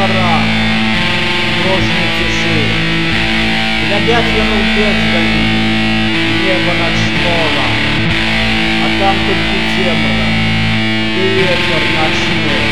жара, прочной тиши. И опять вернул бездали небо ночного, а там только темно и ветер ночной.